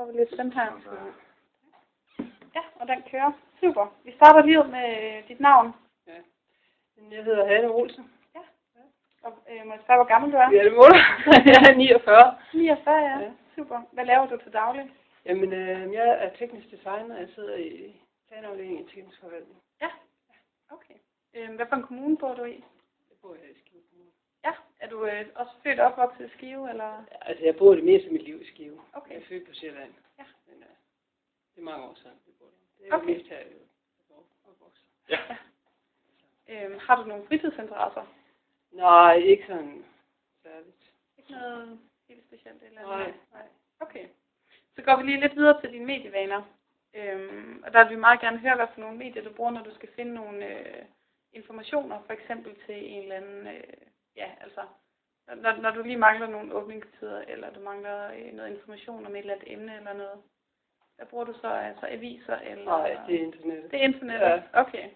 prøver vi lige den her. Ja, og den kører. Super. Vi starter lige ud med øh, dit navn. Jeg hedder Hanne Olsen. Og øh, må jeg spørge, hvor gammel du er? Ja, det må du. Jeg er 49. 49, ja. Ja. Super. Hvad laver du til daglig? Jamen, øh, jeg er teknisk designer. Jeg sidder i planafdelingen i teknisk forvaltning. Okay. Øh, hvad for en kommune bor du i? Jeg bor her i Skive. Ja. Er du øh, også født og opvokset i Skive, eller? Altså, jeg bor det meste af mit liv i Skive. Okay. Jeg er født på Sjælland. Ja. Men øh, det er mange år siden, vi bor der. Det er Okay. mest her, jeg er opvokset. Øh, har du nogle fritidsinteresser? Nej, ikke sådan særligt. Ikke noget helt specielt eller Nej. Nej. Okay. Så går vi lige lidt videre til dine medievaner. Øhm, og der vil vi meget gerne høre, hvad for nogle medier du bruger, når du skal finde nogle øh, informationer, for eksempel til en eller anden, øh, ja, altså, når, når du lige mangler nogle åbningstider, eller du mangler øh, noget information om et eller andet emne eller noget. Hvad bruger du så? Altså aviser eller? Nej, det er internettet. det er internettet? Ja. Okay. Det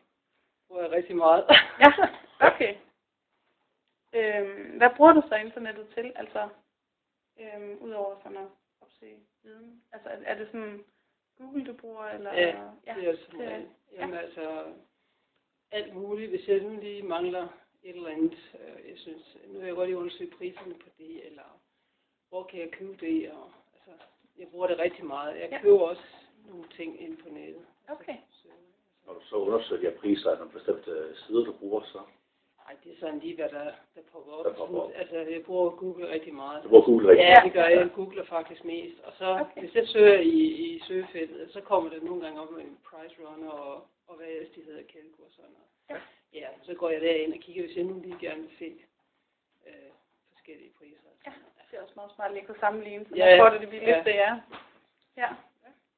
bruger jeg rigtig meget. Ja, okay. Øhm, hvad bruger du så internettet til, altså, øhm, udover sådan at opsøge viden? Altså, er, er det sådan Google, du bruger, eller? Ja, ja. det er sådan, det er- Jamen altså, alt muligt. Hvis jeg nu lige mangler et eller andet, øh, jeg synes, nu vil jeg godt lige undersøge priserne på det, eller hvor kan jeg købe det, og altså, jeg bruger det rigtig meget. Jeg Ja. køber også nogle ting ind på nettet. Okay. Så, Når du så undersøger de her priser af nogle bestemte sider, du bruger, så ej, det er sådan lige, hvad der, der popper op. Der popper op. Altså, jeg bruger Google rigtig meget. du bruger Google rigtig Ja, meget. det gør jeg. Jeg googler faktisk mest. Og så, Okay. okay. hvis jeg søger i, i søgefeltet, så kommer der nogle gange op med en price runner og, og hvad ellers de hedder, Kelko og sådan noget. Ja. Ja, så går jeg derind og kigger, hvis jeg nu lige gerne vil se øh, forskellige priser. Ja, det er også meget smart lige at kunne sammenligne, så Ja, man får det det billigste, ja. ja.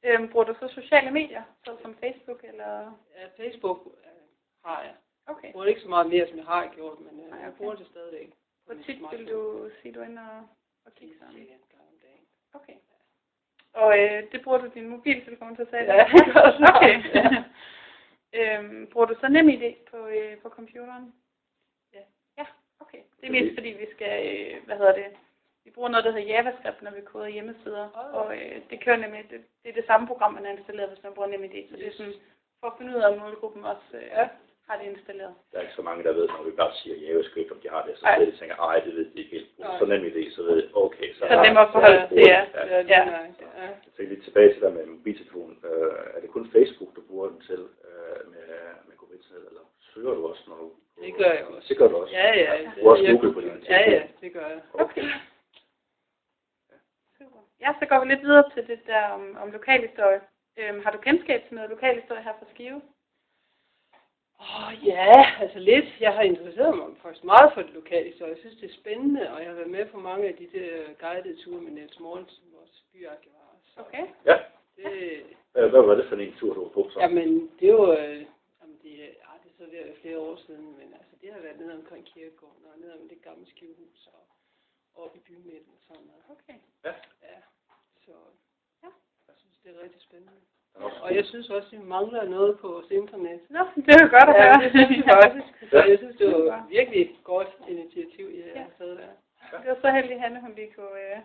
Øhm, bruger du så sociale medier, så som Facebook, eller? Ja, Facebook øh, har jeg. Okay. Jeg bruger det ikke så meget mere, som jeg har gjort, men øh, Nej, jeg okay. bruger det stadigvæk. Hvor tit vil du sige, du er inde og, og kigge sådan? en gang om dagen. Okay. Og øh, det bruger du din mobiltelefon til at sige? Ja, det gør jeg. Okay. Ja. Øhm, bruger du så NemID på, øh, på computeren? Ja. Ja, okay. Det er mest fordi, vi skal, øh, hvad hedder det, vi bruger noget, der hedder JavaScript, når vi koder hjemmesider. Ah. Og øh, det kører nemlig, det, det er det samme program, man har installeret, hvis man bruger NemID. Så det er sådan, for at finde ud af, om målgruppen også øh, Ja. Har det installeret. Der er ikke så mange, der ved, når vi bare siger JavaScript, om de har det, så Ej. de tænker, ej, det ved de ikke helt. Så nemt idé, så ved de, okay, så, Så dem at forholde sig til, ja. Ja. Ja, det Ja. er nej, det er. Så lidt tilbage til der med mobiltelefonen. Øh, er det kun Facebook, du bruger den til øh, med, med covid eller søger du også, når du... Det gør jeg også. Det gør du også. Ja, ja. Du bruger også jeg- Google på din Ja, telefon. ja, det gør jeg. Okay. Super. Ja, så går vi lidt videre til det der om, om lokalhistorie. Øhm, har du kendskab til noget lokalhistorie her fra Skive? Åh oh, ja, altså lidt. Jeg har interesseret mig faktisk meget for det lokale, så jeg synes, det er spændende, og jeg har været med på mange af de der guidede ture med Niels Mortensen, vores byarkivar. Så Okay. Ja. det, Hvad, hvad var det for en tur, du var på så? jamen, det var, øh, jamen, det, er- ah, det er så ved at være flere år siden, men altså, det har været nede omkring kirkegården, og nede om det gamle skivehus, og op i bymidten og sådan noget. Okay. Ja. Ja, så Ja. jeg synes, det er rigtig spændende. Er også Og jeg synes også, vi mangler noget på vores internet. Nå, det er jo godt at Ja, høre. det synes jeg faktisk. Så Ja. jeg synes, det var virkelig et godt initiativ, I Ja. har taget der. Det var så heldig, Hanne, hun lige kunne... Øh,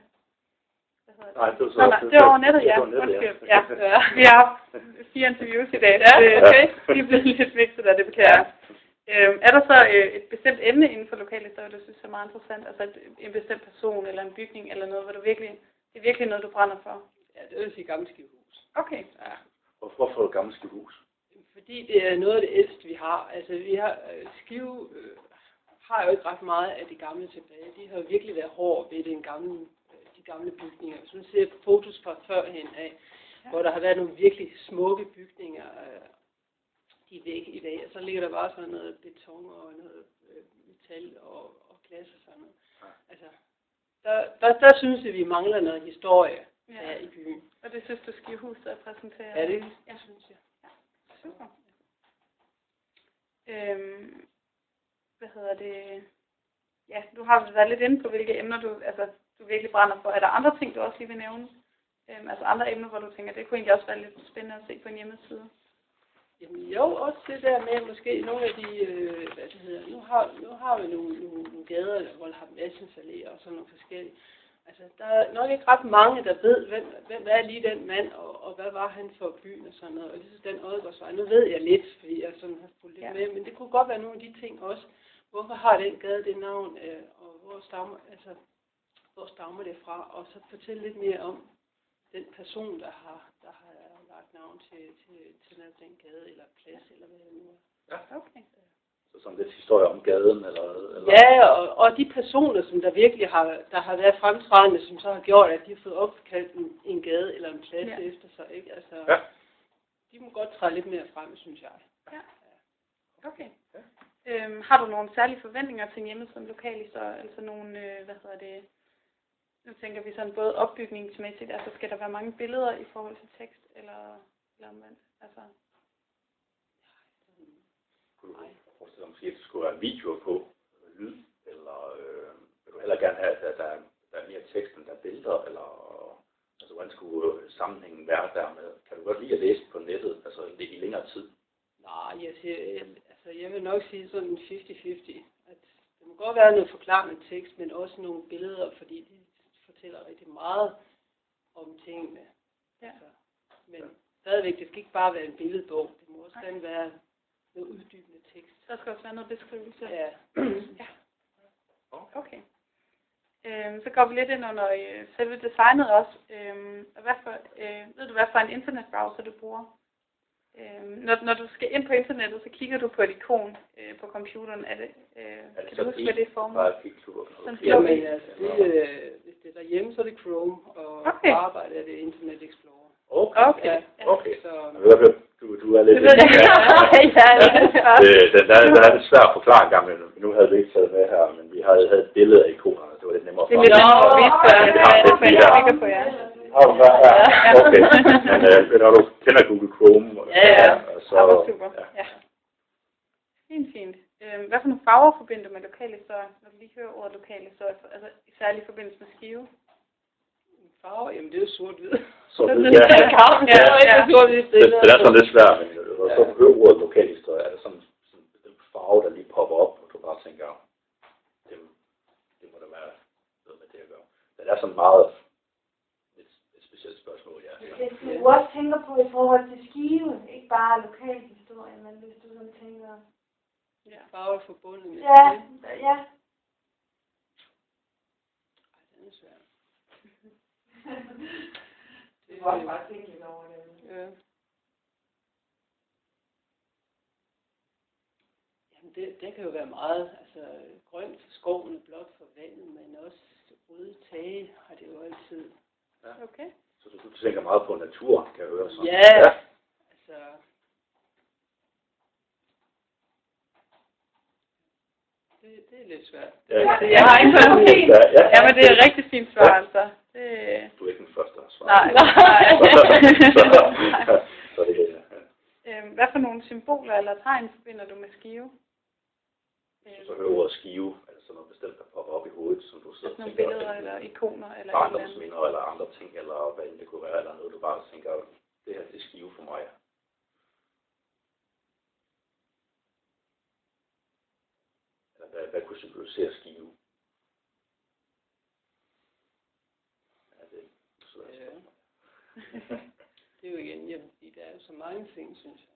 hvad hedder det? Nej, det var så... Nå, nej, det var over nettet, ja. Det var nettet, Undskyld. ja. Ja. Ja. Vi har haft fire interviews i dag. Ja, Det- okay. De er blevet lidt mixet af det, beklager jeg. Øhm, er der så øh, et bestemt emne inden for lokalhistorie, du synes er meget interessant? Altså et, en bestemt person eller en bygning eller noget, hvor du virkelig, det er virkelig noget, du brænder for? Ja, det vil sige gamle skivehus. Okay. Ja. Hvorfor hvorfor et gammelt skivhus? Fordi det er noget af det ældste, vi har. Altså, vi har øh, Skive øh, har jo ikke ret meget af de gamle tilbage. De har jo virkelig været hårde ved den gamle, øh, de gamle bygninger. Hvis man ser fotos fra førhen af, Ja. ja. hvor der har været nogle virkelig smukke bygninger, øh, de er væk i dag. Og så ligger der bare sådan noget beton og noget øh, metal og, og glas og sådan noget. Ja. Altså, der, der, der synes jeg, vi mangler noget historie Ja. her i byen. Og det synes du, Skivehuset repræsenterer? Ja, det Ja. synes jeg. Super. Øhm, hvad hedder det? Ja, du har været lidt inde på, hvilke emner du, altså, du virkelig brænder for. Er der andre ting, du også lige vil nævne? Øhm, altså andre emner, hvor du tænker, det kunne egentlig også være lidt spændende at se på en hjemmeside. Jamen jo, også det der med måske nogle af de, øh, hvad det hedder, nu har, nu har vi nogle, nogle, nogle gader, hvor der har massesalé og sådan nogle forskellige. Altså, der er nok ikke ret mange, der ved, hvem, hvem er lige den mand, og, og hvad var han for byen og sådan noget. Og lige så den Odgaardsvej, nu ved jeg lidt, fordi jeg sådan har fulgt lidt Ja. med, men det kunne godt være nogle af de ting også. Hvorfor har den gade det navn, øh, og hvor stammer, altså, hvor stammer det fra? Og så fortælle lidt mere om den person, der har, der har lagt navn til, til, til den gade, eller plads, eller hvad det nu er. Okay. Så sådan lidt historie om gaden, eller... eller Ja, og, og de personer, som der virkelig har, der har været fremtrædende, som så har gjort, at de har fået opkaldt en, en gade eller en plads Ja. ja. efter sig, ikke? Altså, Ja. de må godt træde lidt mere frem, synes jeg. Okay. Øhm, har du nogle særlige forventninger til en hjemmeside om lokalhistorie? Altså nogle, øh, hvad hedder det, nu tænker vi sådan både opbygningsmæssigt, altså skal der være mange billeder i forhold til tekst, eller, eller omvendt? Altså, Kunne du forestille dig måske, at der skulle være videoer på, øh, lyd, eller øh, vil du heller gerne have, at der, er- der er mere tekst, end der er billeder, eller altså, hvordan skulle øh, sammenhængen være dermed? Kan du godt lide at læse på nettet, altså i i længere tid? Nej, jeg, siger, jeg, altså, jeg vil nok sige sådan 50-50. At det må godt være noget forklarende tekst, men også nogle billeder, fordi de fortæller rigtig meget om tingene. Ja. Altså, men stadigvæk, det skal ikke bare være en billedbog. Det må også gerne være noget uddybende tekst. der skal også være noget beskrivelse. Ja. ja. Okay. Øhm, så går vi lidt ind under øh, selve designet også. Øhm, og hvad for, øh, ved du, hvad for en internetbrowser du bruger? Øhm, når, når du skal ind på internettet, så kigger du på et ikon øh, på computeren. Er det, øh, Er kan så du huske, hvad det er formet? Flot. Jamen, altså, det, øh, hvis det er derhjemme, så er det Chrome, og Okay. på arbejde er det Internet Explorer. Okay. Okay. Ja. Okay. Så, du, du er lidt... Det ved jeg. Ja, det er det. det, den, der, der er lidt svært at forklare en gang, men nu havde vi ikke taget med her, men vi havde, havde et billede af ikonerne, det var lidt nemmere Det er lidt nemmere at vise, hvad Ja, det det. Har du? Ja, Ja. okay. Men øh, når du kender Google Chrome, Ja, ja. og så... Ja, hvor super. Ja. Ja. Fint, fint. Øhm, hvad for nogle farver forbinder med lokalhistorie, når du lige hører ordet lokalhistorie, altså særligt i forbindelse med skive? Farve, jamen det er jo sort-hvid. Så det, det ja, er Ja, er ja. sort-hvid det, det er sådan lidt svært, men øh, du så Ja. hører ordet lokalhistorie, er det sådan, sådan en farve, der lige popper op, og du bare tænker, det, det må da være noget med det at gøre. Men det er sådan meget et, et specielt spørgsmål, ja. Hvis du også tænker på i forhold til skive, ikke bare lokalhistorie, men hvis du sådan tænker... Ja, farve forbundet med Ja, ja. Ej, den er svær. Du må også bare tænke lidt over det. Ja. Jamen det, det kan jo være meget, altså grønt for skoven, blåt for vandet, men også røde tage har det jo altid. Okay. Så du, du tænker meget på natur, kan jeg høre. Sådan. Ja. ja. Altså, det, det er lidt svært. Ja, ja. Jeg har ikke sådan helt. Ja, ja. Ja, men det er et rigtig fint svar, altså. Det, Du er ikke svaret. nej, så, nej. så det er ja. hvad for nogle symboler eller tegn forbinder du med skive? Øhm, Så hører ordet skive, altså sådan noget bestemt, der popper op i hovedet, som du sidder altså og nogle tænker. billeder eller ikoner eller barndomsminder eller andre ting, eller hvad end det kunne være, eller noget, du bare tænker, det her det er skive for mig. Eller hvad, hvad kunne symbolisere skive? Ja, det er svært Ja. spørgsmål. Det er jo igen, jamen, fordi der er jo så mange ting, synes jeg.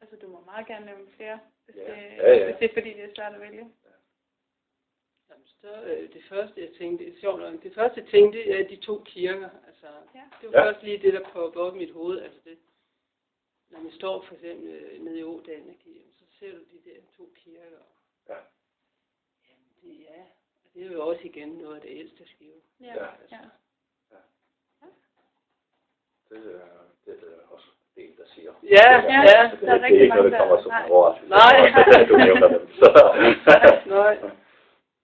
Altså, du må meget gerne nævne flere, hvis, Ja. det, Ja, ja. hvis det er fordi, det er svært at vælge. Jamen, så, øh, det første, jeg tænkte, det er sjovt nok, det første, jeg tænkte, er de to kirker. Altså, Ja. det var Ja. først lige det, der poppede op i mit hoved. Altså det, når man står for eksempel øh, nede i Ådalen, så ser du de der to kirker. Ja. Jamen, det er, og det er jo også igen noget af det ældste skive. Ja, Ja. ja. Det, er, det er det også det, der siger. Ja, ja, Så det, der er det er rigtig ikke noget, mange, der kommer som nej. overraskelse. Nej. du nævner dem. Så. Nej.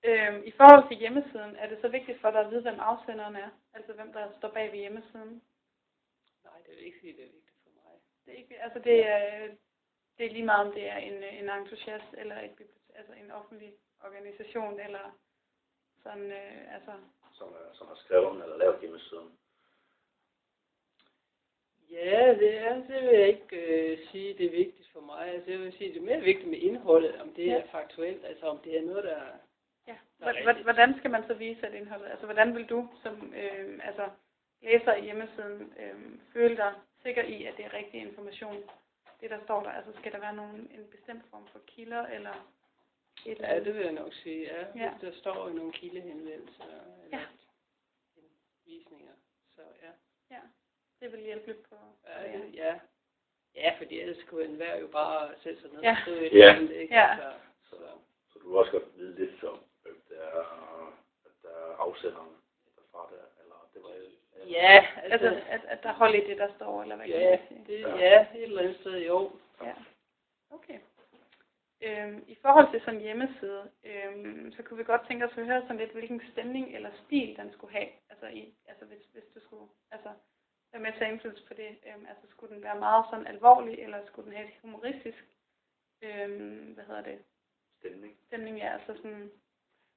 Øhm, I forhold til hjemmesiden, er det så vigtigt for dig at vide, hvem afsenderen er? Altså, hvem der står bag ved hjemmesiden? Nej, det vil ikke sige, det er vigtigt for mig. Det er, ikke, altså det er, det er lige meget, om det er en, en entusiast eller et altså en offentlig organisation eller sådan, øh, altså, som, er- som har skrevet eller lavet hjemmesiden. Ja, det er, det vil jeg ikke øh, sige, det er vigtigt for mig. Altså, jeg vil sige, det er mere vigtigt med indholdet, om det Ja. er faktuelt, altså om det er noget, der er Ja. Der er. Hvordan skal man så vise at indholdet? Altså, hvordan vil du som øh, altså, læser i hjemmesiden øh, føle dig sikker i, at det er rigtig information, det der står der? Altså, skal der være nogen, en bestemt form for kilder, eller et eller Ja, andet? det vil jeg nok sige, ja. Ja. ja. Der står jo nogle kildehenvendelser eller Ja. visninger. Så ja. Ja, det vil hjælpe lidt på. Ja, ja. det- ja. Ja, fordi ellers kunne enhver jo bare sætte sig ned Ja. og skrive et Ja. andet, ikke? Ja. Altså, så, Så du vil også godt vide lidt om, at der er, at der er afsenderen derfra der, eller det var eller, ja, Altså, altså, at, at der hold i det, der står, eller hvad kan ja, man sige? det, Ja. ja, et eller andet sted, jo. Ja. Okay. Øhm, I forhold til sådan en hjemmeside, øhm, så kunne vi godt tænke os at høre sådan lidt, hvilken stemning eller stil den skulle have. Altså, i, altså hvis, hvis du skulle altså, være med til at indflydelse på det. Øhm, altså skulle den være meget sådan alvorlig, eller skulle den have et humoristisk, øhm, hvad hedder det, stemning. stemning? Ja, altså sådan,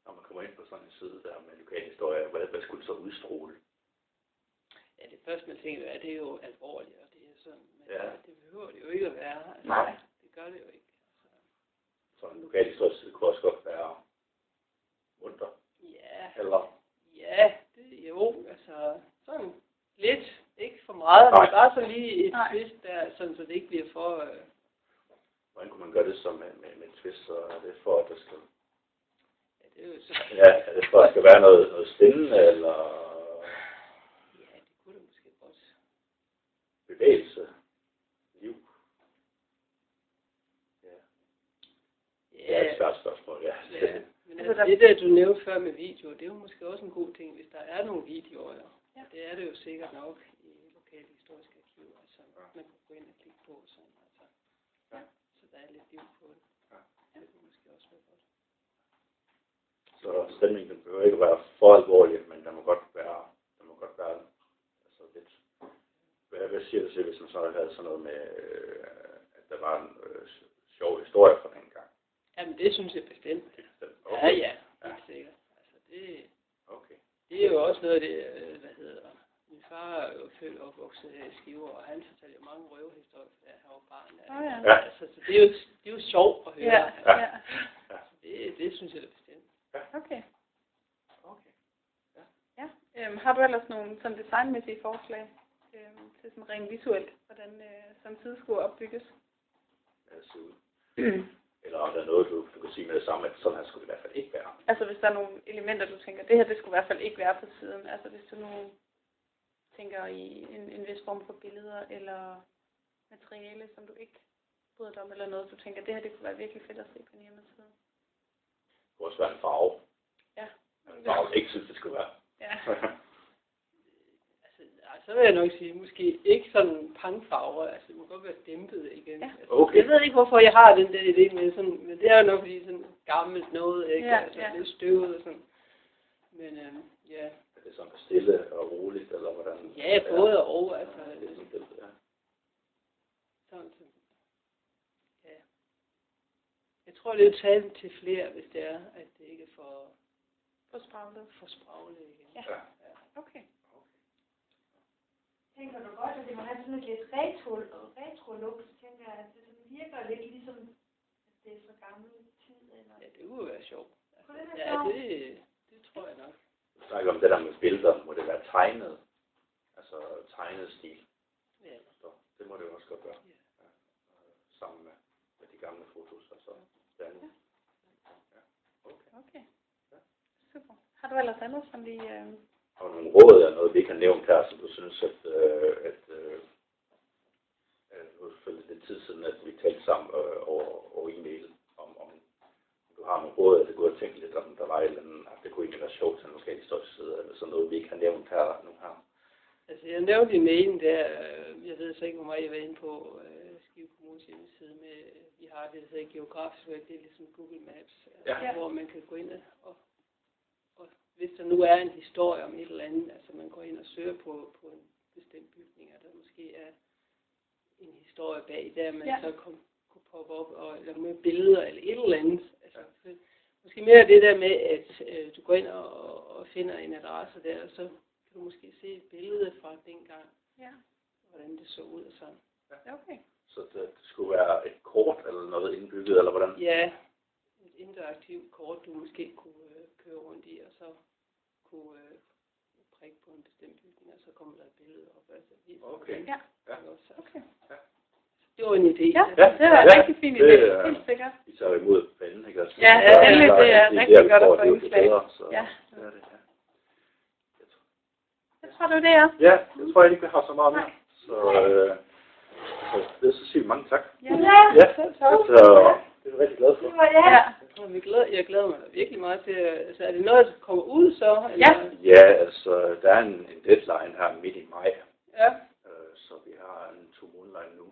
Når man kommer ind på sådan en side der med lokalhistorie, hvad, hvad skulle det så udstråle? Ja, det første, man tænker, er, det er jo alvorligt, og det er sådan, men ja. det behøver det jo ikke at være. Altså, Nej. Det gør det jo ikke. Så en lokalhistorie side kunne også godt være munter, ja, eller ja, det jo, altså, sådan lidt, ikke for meget, Nej. men bare så lige et Nej. twist der, sådan, så det ikke bliver for, øh, hvordan kunne man gøre det så med, med, med twist, så er det for, at der skal, ja, det er jo så, ja, er det for, at der skal være noget, noget spændende, eller ja, det kunne det måske godt. bevægelse, liv? Ja, det er et Ja, svært spørgsmål, ja. ja. Men Altså, altså, det der, du nævnte før med video, det er jo måske også en god ting, hvis der er nogle videoer. Ja. Ja. Det er det jo sikkert nok i lokale historiske arkiver, altså man kunne gå ind og klikke på sådan, altså. Ja. Så der er lidt liv på det. Ja. Det kunne måske også være godt. Så stemningen den behøver ikke at være for alvorlig, men der må godt være, der må godt være altså lidt, hvad, hvad siger du til, hvis man så havde sådan noget med, øh, at der var en øh, sjov historie fra den? Jamen det synes jeg bestemt. Okay. Ja, ja, Ja. helt sikkert. Altså det, Okay. det er jo også noget af det, øh, hvad hedder, min far er jo født og opvokset her i Skive, og han fortalte jo mange røvehistorier, da han var barn. Åh, ja. Ja. Altså, så det er jo, det er jo sjovt at høre. ja, Altså, ja, det, det synes jeg da bestemt. okay. Okay. Ja. Øhm, har du ellers nogle sådan designmæssige forslag øhm, til sådan rent visuelt, hvordan øh, sådan en side skulle opbygges? Ja, ser ud. Eller er der noget, du, du kan sige med det samme, at sådan her skulle det i hvert fald ikke være? Altså hvis der er nogle elementer, du tænker, det her det skulle i hvert fald ikke være på siden. Altså hvis du nu tænker i en, en vis form for billeder eller materiale, som du ikke bryder dig om, eller noget, du tænker, det her det kunne være virkelig fedt at se på en hjemmeside. Det kunne også være en farve. Ja. En farve, ikke synes, det skulle være. Ja. Nej, så vil jeg nok sige, måske ikke sådan pangfarver, altså det må godt være dæmpet igen. Ja. Altså, Okay. Jeg ved ikke, hvorfor jeg har den der idé med sådan, men det er jo nok fordi sådan gammelt noget, ikke? Ja, altså, ja. lidt støvet og sådan. Men øhm, ja, Er det sådan stille og roligt, eller hvordan? ja, både og, altså, Ja, det er sådan det, ja. sådan, så, ja. Jeg tror, det er talt til flere, hvis det er, at det ikke er for, På spraglet. for spraglet igen. Ja. Ja. Okay. Tænker du godt, at det må have sådan et lidt retro, retro-look, så tænker jeg, at det sådan virker lidt ligesom, at det er så gammel tid, eller... Ja, det kunne være sjovt. Kunne det være Ja, sjovt? det, det tror jeg nok. Du snakker om det der med billeder, må det være tegnet? Altså tegnet stil. Ja. Så det må det jo også godt være. Ja. Ja. Øh, Sammen med, med de gamle fotos og så blandet. Ja. Okay. Okay. Super. Har du ellers andet, som vi... Øh... Har du nogle råd eller noget, vi ikke har nævnt her, som du synes, at, øh, at øh, det selvfølgelig lidt tid siden, at vi talte sammen øh, over, over e-mail, om, om du har nogle råd, eller du kunne tænkt lidt om, der var et eller andet, at det kunne egentlig være sjovt til en lokal historisk side, eller sådan noget, vi ikke har nævnt her nu her. Altså, jeg nævnte i mailen der, øh, jeg ved så ikke, hvor meget jeg var inde på øh, Skive Kommunes hjemmeside med, vi har det, der hedder geografisk det er ligesom Google Maps, Ja. hvor man kan gå ind og hvis der nu er en historie om et eller andet, altså man går ind og søger på, på en bestemt bygning, og der måske er en historie bag, der man Ja. så kom, kunne poppe op, og, eller med billeder eller et eller andet. Altså, ja. Måske mere det der med, at øh, du går ind og, og finder en adresse der, og så kan du måske se et billede fra dengang, Ja. hvordan det så ud og sådan. Ja, okay. Så det, det skulle være et kort eller noget indbygget, eller hvordan? Ja, interaktivt kort, du måske kunne øh, køre rundt i, og så kunne øh, prikke på en bestemt bygning, og så kommer der et billede op. Altså, Okay. Ja. Ja. det så. Okay. Det var en idé. Ja, Ja, det var en ja, rigtig fin det idé. er- Helt sikkert. Vi tager imod banen, ikke også? Ja, Så endelig, der det er de rigtig der, vi godt at få det er Så, Ja. det er det, ja. Jeg tror, det var det, ja. Ja, jeg tror jeg ikke, vi har så meget mere. Så, øh, så, det, så siger vi mange tak. Ja, Ja, selv tak. så det er vi rigtig glade for. Det ja. Og vi glæder, jeg glæder mig virkelig meget til, altså er det noget, der kommer ud så? Eller? Ja. Ja, altså, der er en, en deadline her midt i maj, Ja, øh, så vi har en to måneder nu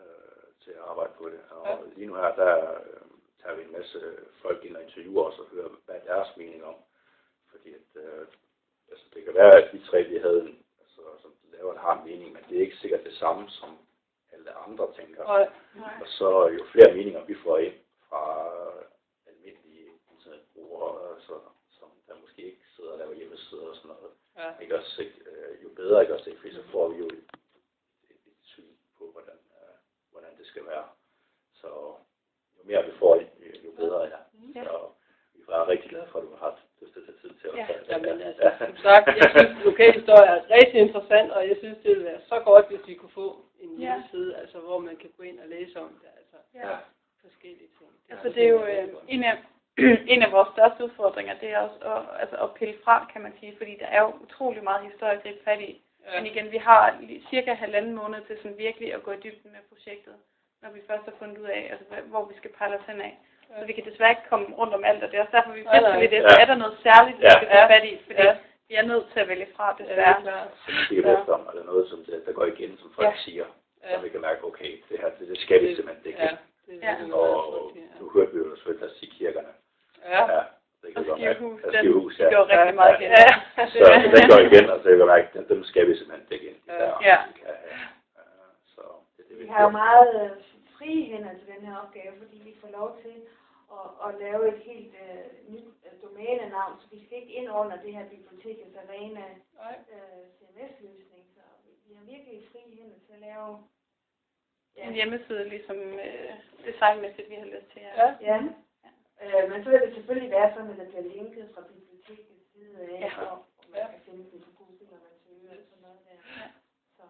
øh, til at arbejde på det. Og Ja. lige nu her, der øh, tager vi en masse folk ind og interviewer os og hører, hvad deres mening om. Fordi at, øh, altså, det kan være, at de tre, vi havde, en, altså, som laver det, har en mening, men det er ikke sikkert det samme, som alle andre tænker. og, Og så jo flere meninger vi får ind fra almindelige internetbrugere, altså, som der måske ikke sidder og laver hjemmesider og sådan noget. Ja. Ikke også, ikke? Øh, jo bedre, ikke også, ikke? Fordi så får vi jo et, et, et syn på, hvordan, øh, hvordan det skal være. Så jo mere vi får, jo, jo bedre er Ja. Så vi er rigtig glade for, at du har haft lyst til at tage tid til at Ja. det. Jamen altså, som sagt, jeg synes, lokalhistorie er rigtig interessant, og jeg synes, det ville være så godt, hvis vi kunne få en Ja. hjemmeside, altså, hvor man kan gå ind og læse om det, altså Ja. forskellige ting. Altså, det er jo øh, en, af, en af vores største udfordringer, det er også at, altså, at pille fra, kan man sige, fordi der er jo utrolig meget historie at gribe fat i. Ja. Men igen, vi har lige cirka halvanden måned til sådan virkelig at gå i dybden med projektet, når vi først har fundet ud af, altså, hvor vi skal pejle os hen af. Så vi kan desværre ikke komme rundt om alt, og det er også derfor, vi nej. lidt efter, Ja. er der noget særligt, vi Ja. skal tage fat i, fordi Ja. vi er nødt til at vælge fra, Ja, det desværre. er Ja. om er der noget, som det, der går igen, som folk Ja. siger. Ja. Så vi kan mærke, okay, det her, det, det skal vi simpelthen ikke. Ja, det er Ja. Og nu ja. hørte vi jo selvfølgelig, at sige kirkerne. Ja. Ja, det kan Og skivehus, den skivehus, de ja. går rigtig meget igen. Ja. Så, så den går igen, og så kan jeg mærke, at dem skal vi simpelthen dække ind. Ja. der, Ja. kan Så det er det, Vi vi har jo meget øh, frie hænder til den her opgave, fordi vi får lov til at, at lave et helt øh, nyt øh, domænenavn, så vi skal ikke ind under det her bibliotekets arena øh, CMS-løsning. Så vi, vi har virkelig frie hænder til at lave En hjemmeside, ligesom øh, designmæssigt, vi har lyst til. Ja. Ja. Øh, men så vil det selvfølgelig være sådan, at der bliver linket fra bibliotekets side af, Ja. og, og man Ja. kan finde den på Google, når man søger eller sådan noget der. Ja. Så,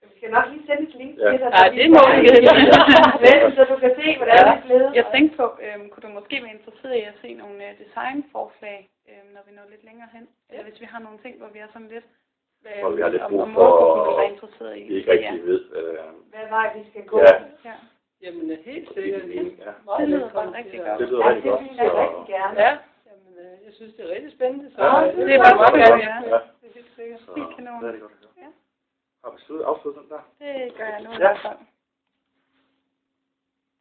øh, vi skal nok lige sende et link Ja. til dig. Ja, så det må vi gerne. Så du kan se, hvordan Ja. det er blevet. Jeg tænkte på, øhm, kunne du måske være interesseret i at se nogle øh, designforslag, øhm, når vi når lidt længere hen? Eller hvis vi har nogle ting, hvor vi er sådan lidt, Hvor vi har lidt brug for- i. Vi ikke rigtig ved. Øh, Hvad vej vi skal gå. Ja. Ja. Jamen, øh, helt sikkert. Ja. Det lyder bare rigtig godt. det lyder Ja, rigtig det godt. vil jeg rigtig gerne. Ja, jamen, øh, jeg synes, det er rigtig spændende. Så, Ja, øh, det er bare godt, ja. ja. Det er helt sikkert. Så, Helt kanon. det er det godt. Ja. Har vi sluttet afsluttet den der? Det gør jeg nu Ja.